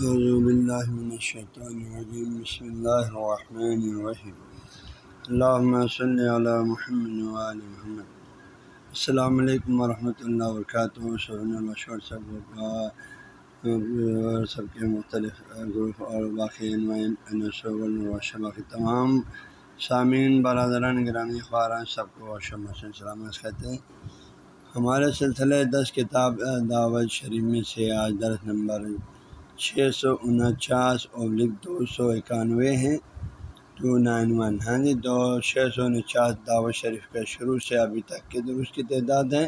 الرجیم بسم اللہ الرحمن الرحیم اللہم صلی علی محمد وآل محمد. السلام علیکم ورحمۃ اللہ وبرکاتہ شرن المشور سب سب کے مختلف گروپ اور باقی شبہ کے تمام سامعین، برادران گرامی، خواران، سب کو سلامت کہتے ہیں. ہمارے سلسلے دس کتاب، دعوت شریف میں سے آج درس نمبر چھ سو انچاس ابلک دو سو اکانوے ہیں۔ ٹو نائن ون ہاں جی دو چھ سو انچاس دعوت شریف کا شروع سے ابھی تک کے درست کی تعداد ہے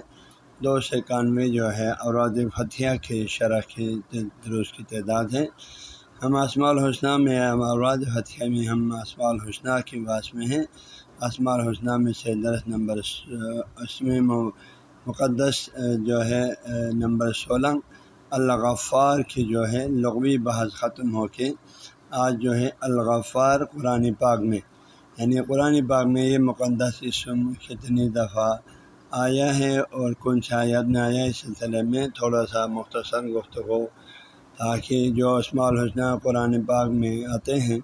دو سو اکانوے جو ہے اوراد فتح کے شرح کے درست کی تعداد ہے ہم اسماع الحسنہ میں اوراد فتح میں ہم اسماع الحسنہ کی باس میں ہیں۔ اسماع الحسنہ میں سے درس نمبر اسم مقدس جو ہے، نمبر سولہ۔ الغفار کی جو ہے لغوی بحث ختم ہو کے آج جو ہے الغفار قرآن پاک میں یعنی قرآن پاک میں یہ مقدس اسم کتنی دفعہ آیا ہے اور کون سا آیات میں آیا اس سلسلے میں تھوڑا سا مختصر گفتگو تاکہ جو اسماع الحسنہ قرآن پاک میں آتے ہیں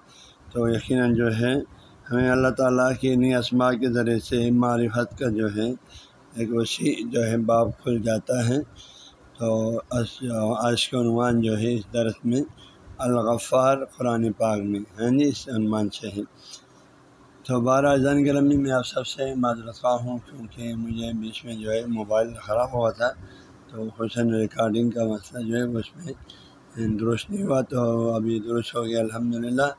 تو یقیناً جو ہے ہمیں اللہ تعالیٰ کی نئی اسماع کے ذریعے سے معرفت کا جو ہے ایک وسیع جو ہے باب کھل جاتا ہے۔ تو آج کا عنوان جو ہے اس درس میں الغفار قرآن پاک میں ہاں جی اس عنوان سے ہے۔ تو بارہ زن گرمی میں آپ سب سے معذرت خواہ ہوں، کیونکہ مجھے بیچ میں جو ہے موبائل خراب ہوا تھا۔ تو حسن ریکارڈنگ کا مسئلہ جو ہے اس میں درست نہیں ہوا، تو ابھی درست ہو گیا الحمد للہ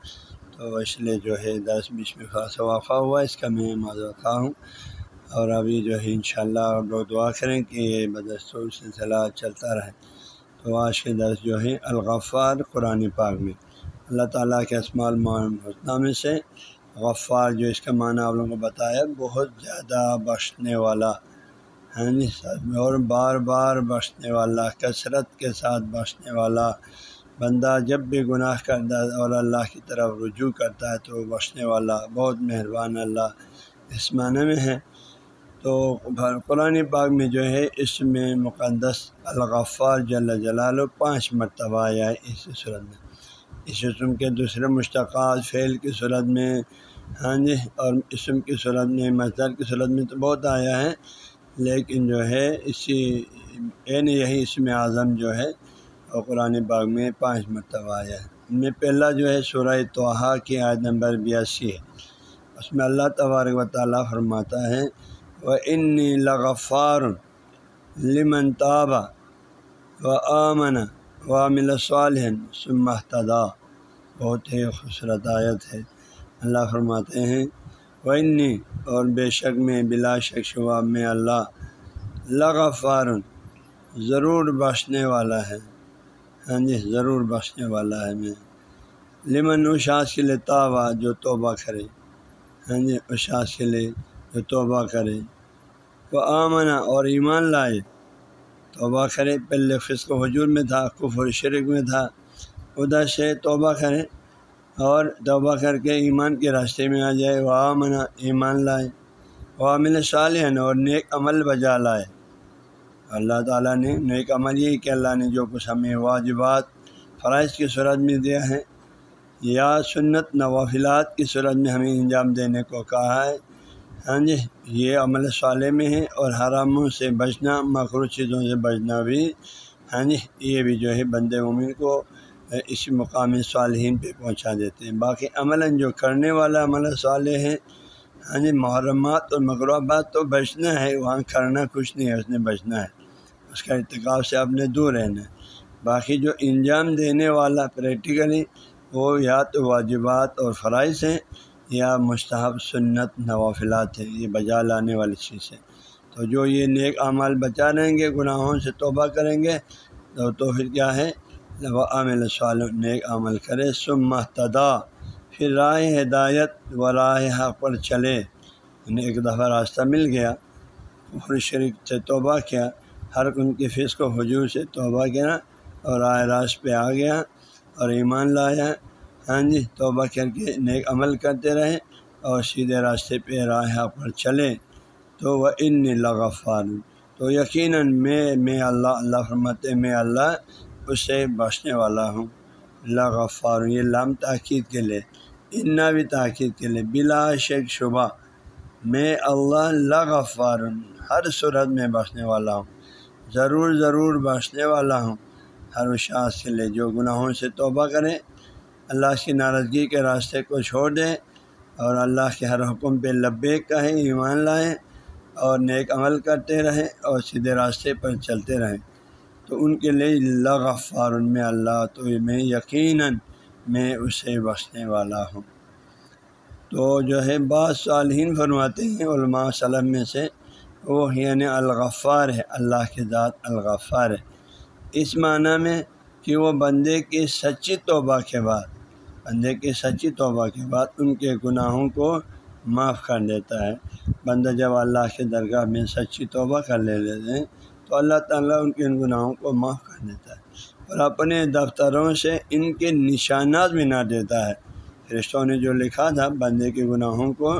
تو اس لیے جو ہے دس بیچ میں خاص وافع ہوا، اس کا میں معذرت خواہ ہوں۔ اور ابھی جو ہے انشاءاللہ شاء اللہ لوگ دعا کریں کہ یہ بدستور سلسلہ چلتا رہے۔ تو آج کے درس جو ہے الغفار قرآن پاک میں۔ اللہ تعالیٰ کے اسماع حسنہ میں سے غفار جو اس کا معنی آپ لوگوں کو بتایا، بہت زیادہ بخشنے والا ہے جی اور بار بار بخشنے والا، کثرت کے ساتھ بخشنے والا بندہ جب بھی گناہ کرتا ہے اور اللہ کی طرف رجوع کرتا ہے تو بخشنے والا، بہت مہربان اللہ اس معنی میں ہے۔ تو قرآن پاک میں جو ہے اس میں مقدس، الغفار جل جلال و پانچ مرتبہ آیا ہے اس صورت میں۔ اس اسم کے دوسرے مشتقات، فعل کی صورت میں ہاں جی اور اسم کی صورت میں مزدور کی صورت میں تو بہت آیا ہے۔ لیکن جو ہے، اسی عین یہی اسم اعظم جو ہے، اور قرآن باغ میں پانچ مرتبہ آیا ہے۔ ان میں پہلا جو ہے، سورہ توحا کی عائد نمبر بیاسی ہے۔ اس میں اللہ تبارک و تعالیٰ فرماتا ہے و ان لغفار لمن تابہ و آمن و مل صالح سمحتدا بہت ہی خوبصورت آیت ہے۔ اللہ فرماتے ہیں و انی اور بے شک میں، بلا شک شباب میں اللہ لغفار ضرور بخشنے والا ہے۔ ہاں جی ضرور بخشنے والا ہے میں۔ لمن اشاس کے لیے تابہ جو توبہ کرے۔ ہاں جی اشاس کے لیے جو توبہ کرے۔ وہ آمنا اور ایمان لائے۔ توبہ کرے۔ پہلے فسق و حجور میں تھا، کفر شرک میں تھا۔ ادھر سے توبہ کرے۔ اور توبہ کر کے ایمان کے راستے میں آ جائے۔ وہ آمنا ایمان لائے۔ وہ عامل صالح اور نیک عمل بجا لائے۔ اللہ تعالیٰ نے نیک عمل یہ کہ اللہ نے جو کچھ ہمیں واجبات فرائض کی صورت میں دیا ہے، یا سنت نوافلات کی صورت میں ہمیں انجام دینے کو کہا ہے۔ ہاں جی یہ عمل صالح میں ہے اور حراموں سے بچنا مخروط چیزوں سے بچنا بھی ہاں جی یہ بھی جو ہے بند مومن کو اس مقامی صالحین پہ پہنچا دیتے ہیں۔ باقی عمل جو کرنے والا عمل صالح ہے ہاں جی محرمات اور مغربات تو بچنا ہے، وہاں کرنا کچھ نہیں ہے، اس نے بچنا ہے۔ اس کا ارتکاب سے آپ نے دور رہنا ہے۔ باقی جو انجام دینے والا پریکٹیکلی وہ یا تو واجبات اور فرائض ہیں یا مستحب سنت نوافلات ہے یہ بجا لانے والی چیز ہے۔ تو جو یہ نیک اعمال بچا رہیں گے، گناہوں سے توبہ کریں گے، تو تو پھر کیا ہے؟ وہ عامل سوال نیک عمل کرے۔ سم محتدا پھر راہ ہدایت و راہ حق پر چلے۔ انہیں ایک دفعہ راستہ مل گیا خر شریک سے توبہ کیا، ہر ان کی فیس کو حجور سے توبہ کیا اور راہ راست پہ آ گیا اور ایمان لایا۔ ہاں جی توبہ کر کے نیک عمل کرتے رہے اور سیدھے راستے پہ راہ پر چلے تو وہ ان لغفار۔ تو یقیناً میں میں اللہ اللہ فرمت میں اللہ اس سے بچنے والا ہوں۔ لغفار، یہ لام تاکید کے لیے انا بھی تاکید کے لیے، بلا شک شبہ۔ میں اللہ لغفار، ہر صورت میں بخشنے والا ہوں۔ ضرور ضرور بخشنے والا ہوں۔ ہر شاخ کے لیے جو گناہوں سے توبہ کریں اللہ کی ناراضگی کے راستے کو چھوڑ دیں اور اللہ کے ہر حکم پہ لبے کہیں، ایمان لائیں اور نیک عمل کرتے رہیں اور سیدھے راستے پر چلتے رہیں۔ تو ان کے لیے اللہ غفار، ان میں اللہ تو میں یقیناً میں اسے بخشنے والا ہوں۔ تو جو ہے، بعض صالحین فرماتے ہیں، علماء وسلم میں سے، وہ یعنی الغفار ہے، اللہ کے ذات الغفار ہے۔ اس معنی میں کہ وہ بندے کی سچی توبہ کے بعد بندے کی سچی توبہ کے بعد ان کے گناہوں کو معاف کر دیتا ہے۔ بندہ جب اللہ کے درگاہ میں سچی توبہ کر لے لیتے ہیں، تو اللہ تعالیٰ ان کے ان گناہوں کو معاف کر دیتا ہے۔ اور اپنے دفتروں سے ان کے نشانات بھی نہ دیتا ہے۔ رشتوں نے جو لکھا تھا بندے کے گناہوں کو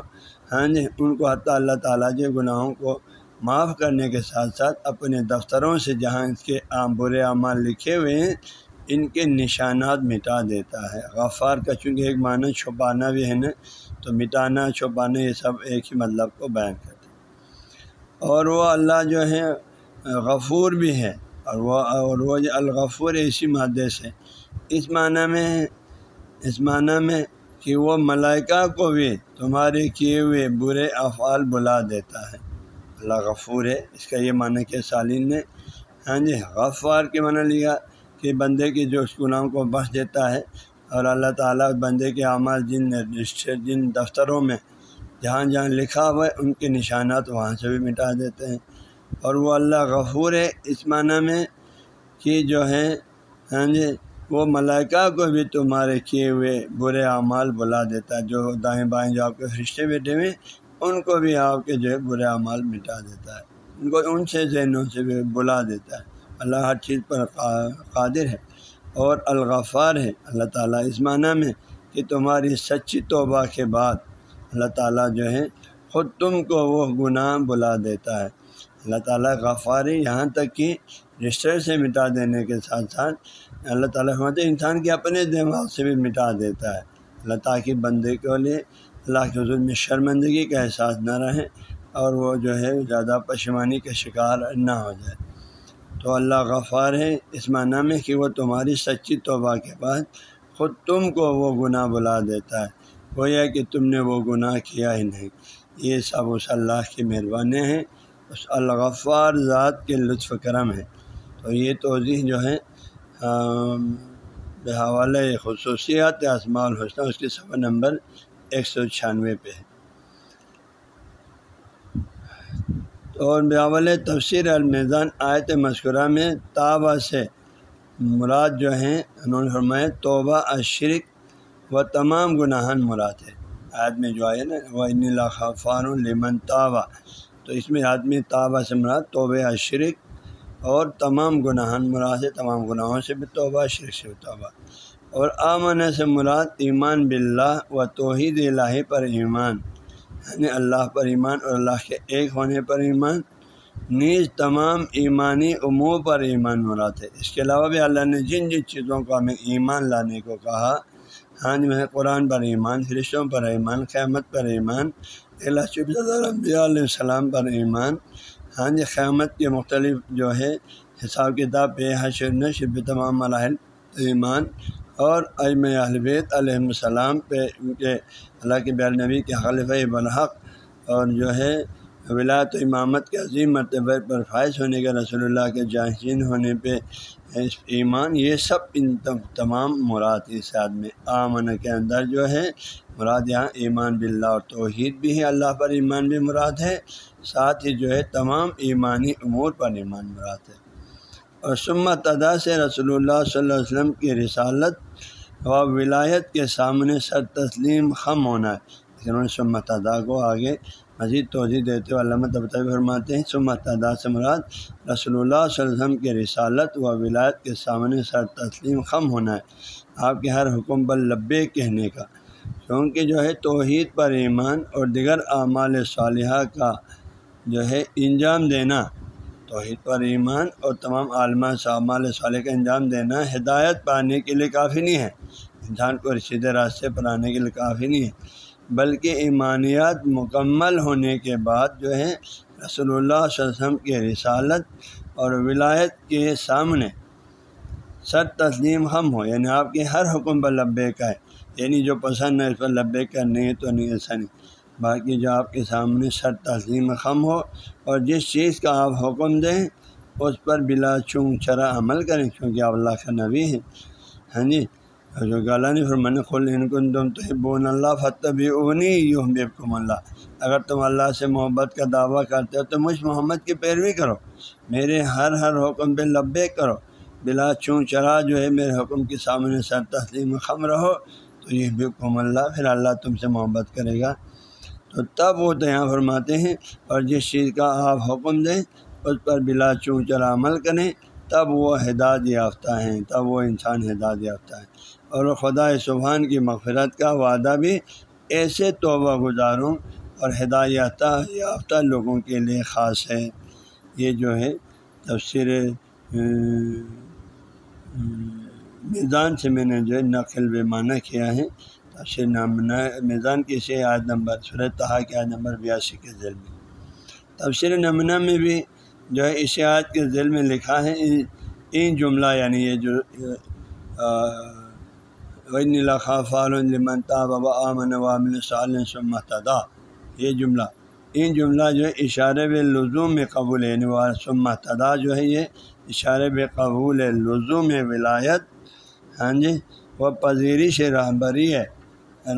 ہاں جی ان کو حتیٰ اللہ تعالیٰ کے گناہوں کو معاف کرنے کے ساتھ ساتھ اپنے دفتروں سے جہاں اس کے عام برے اعمال لکھے ہوئے ہیں ان کے نشانات مٹا دیتا ہے۔ غفار کا چونکہ ایک معنی چھپانا بھی ہے نا، تو مٹانا چھپانا یہ سب ایک ہی مطلب کو بیان کرتے ہیں۔ اور وہ اللہ جو ہے، غفور بھی ہے۔ اور وہ اور وہ الغفور اسی مادے سے۔ اس معنی میں، اس معنی میں کہ وہ ملائکہ کو بھی تمہارے کیے ہوئے برے افعال بلا دیتا ہے۔ اللہ غفور ہے، اس کا یہ معنی کہ سالین نے ہاں جی غفار کے معنی لیا۔ کہ بندے کی جو اس گناہوں کو بخش دیتا ہے اور اللہ تعالیٰ بندے کے اعمال جن جن دفتروں میں جہاں جہاں لکھا ہوا ہے، ان کے نشانات وہاں سے بھی مٹا دیتے ہیں۔ اور وہ اللہ غفور ہے اس معنی میں کہ جو ہے ہاں جی وہ ملائکہ کو بھی تمہارے کیے ہوئے برے اعمال بلا دیتا ہے۔ جو دائیں بائیں جو آپ کے فرشتے بیٹھے ہوئے ان کو بھی آپ کے جو ہے برے اعمال مٹا دیتا ہے۔ ان کو ان سے ذہنوں سے بھی بلا دیتا ہے۔ اللہ ہر چیز پر قادر ہے اور الغفار ہے۔ اللہ تعالیٰ اس معنی میں کہ تمہاری سچی توبہ کے بعد اللہ تعالیٰ جو ہے خود تم کو وہ گناہ بلا دیتا ہے۔ اللہ تعالیٰ غفاری یہاں تک کہ رشتے سے مٹا دینے کے ساتھ ساتھ اللہ تعالیٰ انسان کے اپنے دماغ سے بھی مٹا دیتا ہے۔ اللہ تاکہ بندے کے لیے اللہ کے حضور میں شرمندگی کا احساس نہ رہے اور وہ جو ہے زیادہ پشمانی کا شکار نہ ہو جائے۔ تو اللہ غفار ہے، اس معنی میں کہ وہ تمہاری سچی توبہ کے بعد خود تم کو وہ گناہ بلا دیتا ہے۔ وہ یہ کہ تم نے وہ گناہ کیا ہی نہیں۔ یہ سب اس اللہ کی مہربانی ہیں اس الغفار ذات کے لطف کرم ہے۔ تو یہ توضیح جو ہے بحوالہ خصوصیات اسماع الحسنہ، اس کے صفحہ نمبر ایک سو چھیانوے پہ ہے۔ اور بیاول تفسیر المیزان آیت مذکورہ میں تابہ سے مراد جو ہیں، انہوں نے فرمایا، توبہ اشرک و تمام گناہن مراد ہے۔ آیت میں جو آئے نا، وہ ان خفان المن تابہ تو اس میں آدمی تابہ سے مراد توبہ اشرک اور تمام گناہن مراد ہے۔ تمام گناہوں سے بھی توبہ شرک سے بھی توبہ۔ اور آمن سے مراد ایمان باللہ و توحید الہی پر ایمان۔ یعنی اللہ پر ایمان اور اللہ کے ایک ہونے پر ایمان، نیز تمام ایمانی امور پر ایمان مراد ہے اس کے علاوہ بھی اللہ نے جن جن چیزوں کو ہمیں ایمان لانے کو کہا ہاں جی میں قرآن پر ایمان، فرشتوں پر ایمان، قیامت پر ایمان، اللہ شب علیہ السلام پر ایمان۔ ہاں جی قیامت کے مختلف جو ہے، حساب کتاب پہ حشر نشب تمام مراحل ایمان۔ اور اجم البیت علیہ السلام پہ ان کے اللہ کے بیر نبی کے خلف برحق اور جو ہے ولایت امامت کے عظیم مرتبہ پر فائز ہونے کے رسول اللہ کے جانشین ہونے پہ ایمان، یہ سب ان تمام مراد اس میں آمن کے اندر جو ہے مراد یہاں ایمان باللہ اور توحید بھی ہے، اللہ پر ایمان بھی مراد ہے، ساتھ ہی جو ہے تمام ایمانی امور پر ایمان مراد ہے۔ اور سمت ادا سے رسول اللہ صلی اللہ علیہ وسلم کی رسالت و ولایت کے سامنے سر تسلیم خم ہونا ہے۔ انہوں نے سمت ادا کو آگے مزید توضیع دیتے ہوئے علامہ طبطہ فرماتے ہیں سمت ادا سے مراد رسول اللہ صلی اللہ علیہ وسلم کی رسالت و ولایت کے سامنے سر تسلیم خم ہونا ہے۔ آپ کے ہر حکم پر لبے کہنے کا۔ کیونکہ جو ہے توحید پر ایمان اور دیگر اعمال صالحہ کا جو ہے انجام دینا توحید پر ایمان اور تمام عالمہ سامال صالح کا انجام دینا ہدایت پانے کے لیے کافی نہیں ہے۔ انسان کو رسیدے راستے پر آنے کے لیے کافی نہیں ہے، بلکہ ایمانیات مکمل ہونے کے بعد جو ہے رسول اللہ صلی اللہ علیہ وسلم کی رسالت اور ولایت کے سامنے سر تسلیم ہم ہو یعنی آپ کے ہر حکم پر لبے کا ہے۔ یعنی جو پسند ہے اس پر لبے کا نہیں تو نہیں، ایسا نہیں۔ باقی جو آپ کے سامنے سر تسلیم خم ہو اور جس چیز کا آپ حکم دیں، اس پر بلا چونگ چرا عمل کریں کیونکہ آپ اللہ کا نبی ہیں۔ ہاں جی جو غلط نہیں فرمان خل ان تم تو بون اللہ فتح بھی اونی یوں بےکم اللہ۔ اگر تم اللہ سے محبت کا دعویٰ کرتے ہو، تو مجھ محمد کی پیروی کرو۔ میرے ہر ہر حکم پہ لبے کرو۔ بلا چون چرا جو ہے، میرے حکم کے سامنے سر تسلیم خم رہو، تو یہ بےکم اللہ، پھر اللہ تم سے محبت کرے گا۔ تو تب وہ یہاں فرماتے ہیں اور جس چیز کا آپ حکم دیں، اس پر بلا چون چرا عمل کریں، تب وہ ہدایت یافتہ ہیں، تب وہ انسان ہدایت یافتہ ہے اور خدا سبحان کی مغفرت کا وعدہ بھی ایسے توبہ گزاروں اور ہدایت یافتہ لوگوں کے لیے خاص ہے۔ یہ جو ہے تفسیر میزان سے میں نے جو ہے نقل بے معنی کیا ہے۔ تفسیر نامنا میزان کی سے عاد نمبر صورت تحا کے عاد نمبر بیاسی کے ذیل میں۔ تفسیر نمنہ میں بھی جو ہے اس عاد کے ذیل میں لکھا ہے این جملہ یعنی یہ جو بابا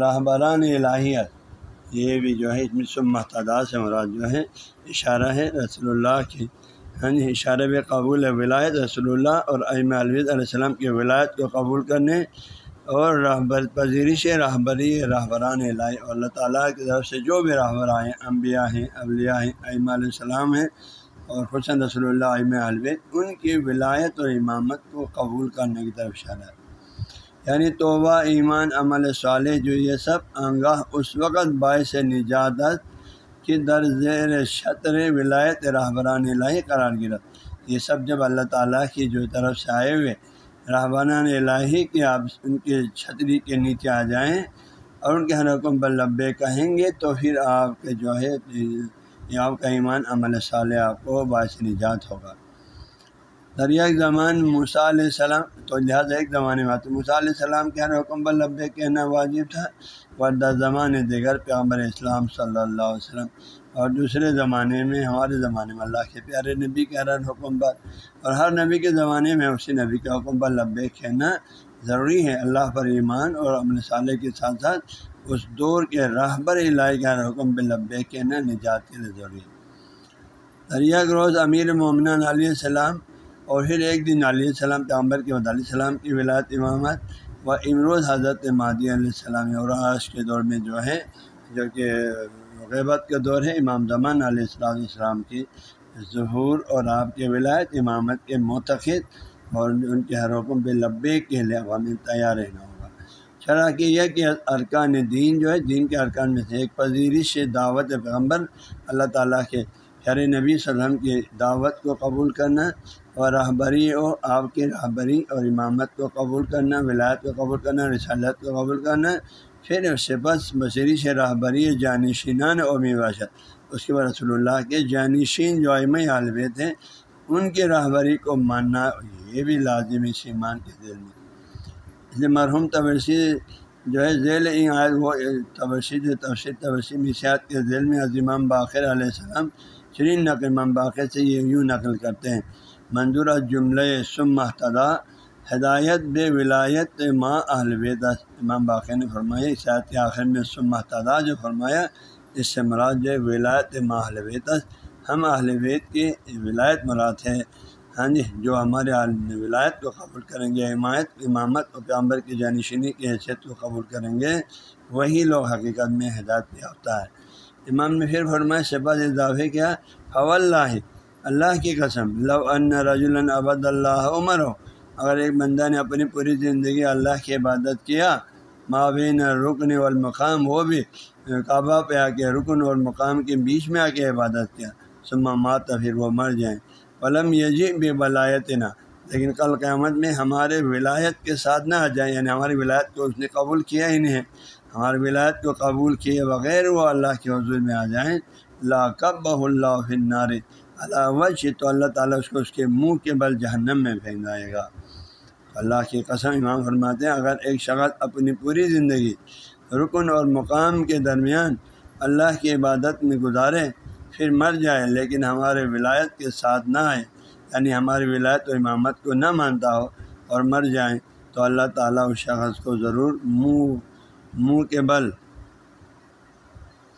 رہبران الہیت یہ بھی جو ہے اس میں سمتدا سے مراد جو ہے اشارہ ہے رسول اللہ کی ہاں جی یعنی اشارہ بے قبول ولایت رسول اللہ اور ام الود علیہ السلام کی ولایت کو قبول کرنے اور رہبر پذیرش رہبری رہبران الہی۔ اور اللہ تعالیٰ کی طرف سے جو بھی رہبر ہیں، انبیاء ہیں، اولیاء ہیں ام علیہ السلام ہیں اور حسن رسول اللہ عم الود ان کی ولایت اور امامت کو قبول کرنے کی طرف اشارہ ہے۔ یعنی توبہ، ایمان، عمل صالح، جو یہ سب آنگاہ اس وقت باعث نجات کی درزیر شطر ولایت رہبران الہی قرار گرت یہ سب جب اللہ تعالیٰ کی جو طرف سے آئے ہوئے رہبران الہی کے آپ ان کے چھتری کے نیچے آ جائیں اور ان کے ہر حکم پر لبے کہیں گے تو پھر آپ کے جو ہے آپ کا ایمان، عمل صالح آپ کو باعث نجات ہوگا۔ دریا ایک زمان موسیٰ علیہ السلام تو لہٰذا ایک زمانے میں آتے موسیٰ علیہ السلام کے ہر حکم پر لبے کہنا واجب تھا وردہ زمان دیگر پیغمبر اسلام صلی اللہ علیہ وسلم اور دوسرے زمانے میں، ہمارے زمانے میں اللہ کے پیارے نبی کے ہر حکم پر اور ہر نبی کے زمانے میں اسی نبی کے حکم پر لبے کہنا ضروری ہے اللہ پر ایمان اور امن صالح کے ساتھ ساتھ اس دور کے رہبر الہی کے ہر حکم پہ لبے کہنا نجات کے لیے ضروری ہے۔ دریا روز امیر مومن علیہ السلام اور پھر ایک دن علیہ السلام پیغمبر کے علیہ السلام کی ولایت امامت و امروز حضرت مادی علیہ السلام اور آج کے دور میں جو ہے جو کہ غیبت کا دور ہے، امام زمان علیہ السلام السلام کی ظہور اور آپ کے ولایت امامت کے متخد اور ان کے ہر حکم پہ لبے کے لیے ہمیں تیار رہنا ہوگا شرح کی یہ کہ ارکان دین جو ہے، دین کے ارکان میں سے ایک پذیرش سے دعوت پیغمبر اللہ تعالیٰ کے شر نبی صلی اللہ علیہ وسلم کی دعوت کو قبول کرنا اور رہبری اور آپ کی رہبری اور امامت کو قبول کرنا، ولایت کو قبول کرنا، رسالت کو قبول کرنا، پھر اس سے بس بصری سے رہبری، جانشینان اومی باشد اس کے بعد رسول اللہ کے جانشین جو عم عالبے تھے ان کی رہبری کو ماننا یہ بھی لازمی سیمان کے ذیل میں۔ اس لیے مرحوم تبرسی جو ہے، ذیل وہ تبرسی تفصیل تبرسی مسیات کے ذیل میں عظیمام باخر علیہ السلام۔ شرین نقل امام باخر سے یہ یوں نقل کرتے ہیں۔ منظور جملۂ سم محتدا ہدایت بے ولایت ماں اہل بیت امام باقی نے فرمایا شاید کے آخر میں سما تعداد جو فرمایا، اس سے مراد جو ولایت ماں اہل بیت ہم اہل بیت کی ولایت مراد ہے ہاں جی جو ہمارے عالم ولایت کو قبول کریں گے، حمایت، امامت اور پیامبر کی جانشینی کی حیثیت کو قبول کریں گے، وہی لوگ حقیقت میں ہدایت یافتہ ہے امام نے پھر فرمایا شباز اضافے کیا اللہ اللہ کی قسم، لو ان رجول ابد اللہ عمر ہو اگر ایک بندہ نے اپنی پوری زندگی اللہ کی عبادت کیا مابین رکن والمقام، وہ بھی کعبہ پہ آ کے، رکن اور مقام کے بیچ میں آ کے عبادت کیا سما مات پھر وہ مر جائیں۔ ولم یجی بے بلایت نا لیکن کل قیامت میں ہمارے ولایت کے ساتھ نہ آ جائیں یعنی ہماری ولایت کو اس نے قبول کیا ہی نہیں ہے۔ ہماری ولایت کو قبول کیے بغیر وہ اللہ کے حضور میں آ جائیں۔ لا کب اللہ فنار اللہ تو اللہ تعالیٰ اس کو اس کے منہ کے بل جہنم میں پھینک جائے گا۔ اللہ کی قسم امام فرماتے ہیں، اگر ایک شخص اپنی پوری زندگی رکن اور مقام کے درمیان اللہ کی عبادت میں گزارے، پھر مر جائے، لیکن ہمارے ولایت کے ساتھ نہ آئے یعنی ہماری ولایت و امامت کو نہ مانتا ہو اور مر جائیں، تو اللہ تعالیٰ اس شخص کو ضرور منہ منہ کے بل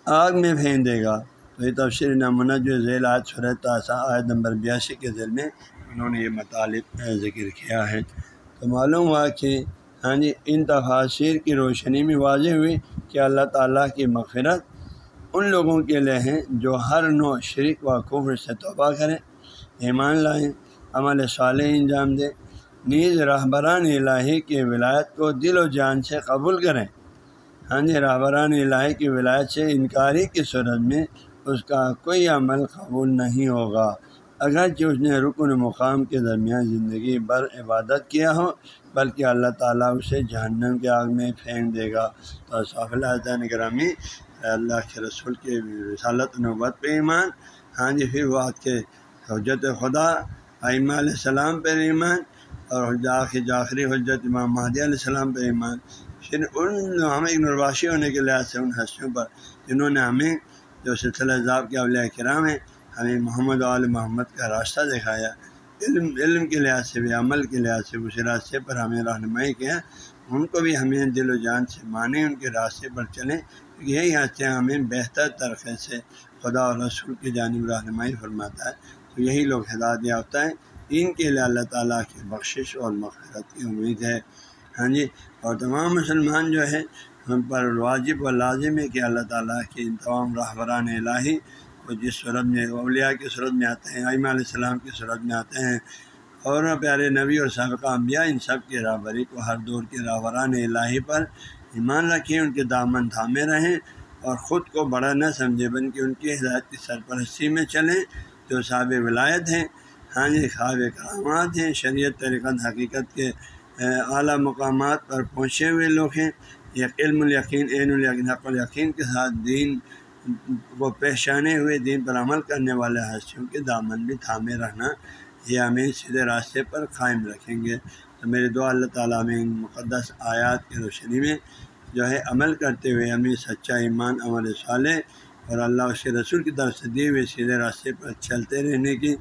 آگ میں پھینک دے گا۔ تو یہ تفصیل نمونہ جو ذیل آج تاسا عائد نمبر بیاسی کے ذیل میں انہوں نے یہ مطالب ذکر کیا ہے۔ تو معلوم ہوا کہ ہاں جی ان تفاصیر کی روشنی میں واضح ہوئی کہ اللہ تعالیٰ کی مغفرت ان لوگوں کے لیے ہیں جو ہر نو شرک و کفر سے توبہ کریں، ایمان لائیں، عمل صالح انجام دیں، نیز رہبران الہی کے ولایت کو دل و جان سے قبول کریں۔ ہاں جی رہبران الہی کی ولایت سے انکاری کی صورت میں اس کا کوئی عمل قبول نہیں ہوگا۔ اگرچہ اس نے رکن مقام کے درمیان زندگی بر عبادت کیا ہو، بلکہ اللہ تعالیٰ اسے جہنم کے آگ میں پھینک دے گا۔ تو صاف گرامی اللہ کے رسول کے رسالت نوبت پہ ایمان۔ ہاں جی پھر وہ کے حجت خدا عیمہ علیہ السلام پر ایمان اور جاخری حجت امام مہدی علیہ السلام پر ایمان۔ پھر ان ہم ایک نرواشی ہونے کے لحاظ سے، ان ہستیوں پر جنہوں نے ہمیں جو سلسلہ ذاب کے اولیاء کرام ہیں، ہمیں محمد علیہ محمد کا راستہ دکھایا۔ علم علم کے لحاظ سے بھی، عمل کے لحاظ سے اسی راستے پر ہمیں رہنمائی کیا۔ ان کو بھی ہمیں دل و جان سے مانیں، ان کے راستے پر چلیں۔ یہی ہنستے ہمیں بہتر طریقے سے خدا اور رسول کی جانب رہنمائی فرماتا ہے۔ تو یہی لوگ ہدایت یافتہ ہیں۔ ان کے لیے اللہ تعالیٰ کی بخشش اور مغفرت کی امید ہے۔ ہاں جی اور تمام مسلمان جو ہے ہم پر واجب و لازم ہے کہ اللہ تعالیٰ کی ان تمام رہبران الہی وہ جس صورت میں اولیاء کی صورت میں آتے ہیں عیمہ علیہ السلام کی صورت میں آتے ہیں اور پیارے نبی اور سابقہ انبیاء، ان سب کے رہبری کو ہر دور کے رہبران الہی پر ایمان رکھیں، ان کے دامن تھامے رہیں اور خود کو بڑا نہ سمجھے بلکہ ان کی ہدایت کی سرپرستی میں چلیں جو صاب ولایت ہیں۔ ہاں جی خواب کرامات ہیں، شریعت طریقت حقیقت کے اعلیٰ مقامات پر پہنچے ہوئے لوگ ہیں۔ علم الیقین عین الیقین، حق الیقین کے ساتھ دین کو پہچانے ہوئے دین پر عمل کرنے والے ہستیوں کے دامن بھی تھامے رہنا یہ ہمیں سیدھے راستے پر قائم رکھیں گے۔ تو میرے دعا اللہ تعالیٰ میں ان مقدس آیات کی روشنی میں جو ہے عمل کرتے ہوئے ہمیں سچا ایمان، عمل صالح اور اللہ اس کے رسول کی طرف سے دیے ہوئے سیدھے راستے پر چلتے رہنے کی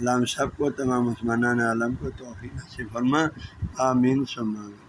علام سب کو تمام عثمان عالم کو توفیق نصیب فرما۔ آمین۔ سمان